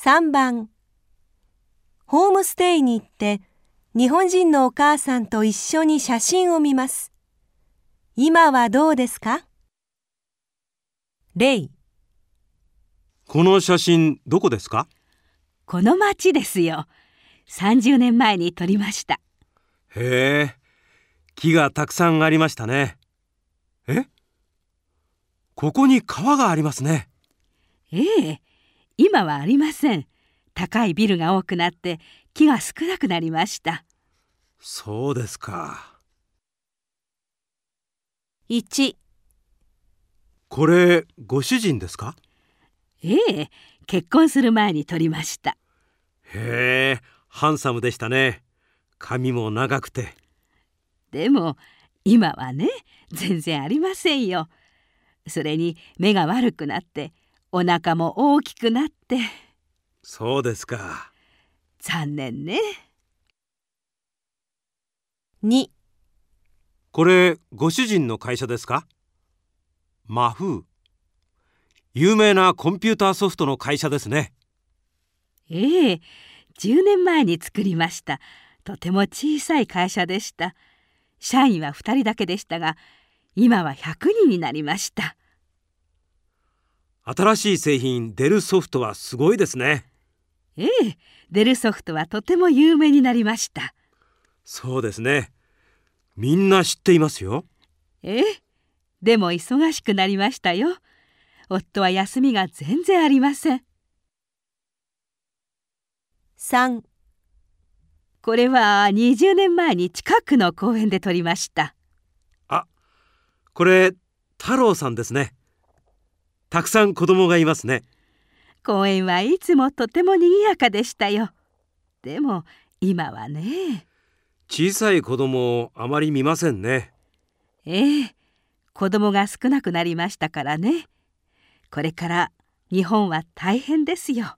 3番ホームステイに行って日本人のお母さんと一緒に写真を見ます。今はどうですか？例この写真どこですか？この町ですよ。30年前に撮りました。へえ、木がたくさんありましたね。え？ここに川がありますね。ええ、今はありません。高いビルが多くなって木が少なくなりました。そうですか。1これご主人ですか？ええ結婚する前に撮りました。へえハンサムでしたね。髪も長くて。でも今はね全然ありませんよ。それに目が悪くなってお腹も大きくなって。そうですか。残念ね。2これご主人の会社ですか？マフー。有名なコンピューターソフトの会社ですね。ええ10年前に作りました。とても小さい会社でした。社員は2人だけでしたが今は100人になりました新しい製品デルソフトはすごいですね。ええデルソフトはとても有名になりました。そうですね。みんな知っていますよ。ええでも忙しくなりましたよ。夫は休みが全然ありません。3これは20年前に近くの公園で撮りました。あこれ太郎さんですねたくさん子供がいますね。公園はいつもとても賑やかでしたよ。でも今はね。小さい子供をあまり見ませんね。ええ子供が少なくなりましたからね。これから日本は大変ですよ